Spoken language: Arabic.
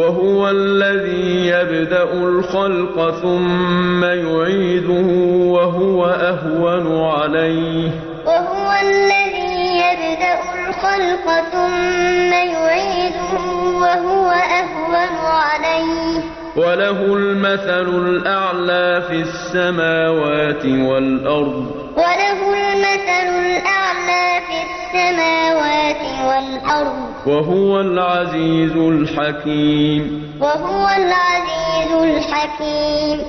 وَهُوَ الَّذِي يَبْدَأُ الْخَلْقَ ثُمَّ يُعِيدُهُ وَهُوَ أَهْوَنُ عَلَيْهِ ۚ. وَلَهُ الْمَثَلُ الْأَعْلَىٰ فِي السَّمَاوَاتِ وَالْأَرْضِ ۚ وَهُوَ الَّذِي يَبْدَأُ الْخَلْقَ ثُمَّ يُعِيدُهُ وَهُوَ أَهْوَنُ عَلَيْهِ ۚ. وَلَهُ الْمَثَلُ الْأَعْلَىٰ فِي السَّمَاوَاتِ وَالْأَرْضِ ۚ. وَهُوَ الْعَزِيزُ الْحَكِيمُ.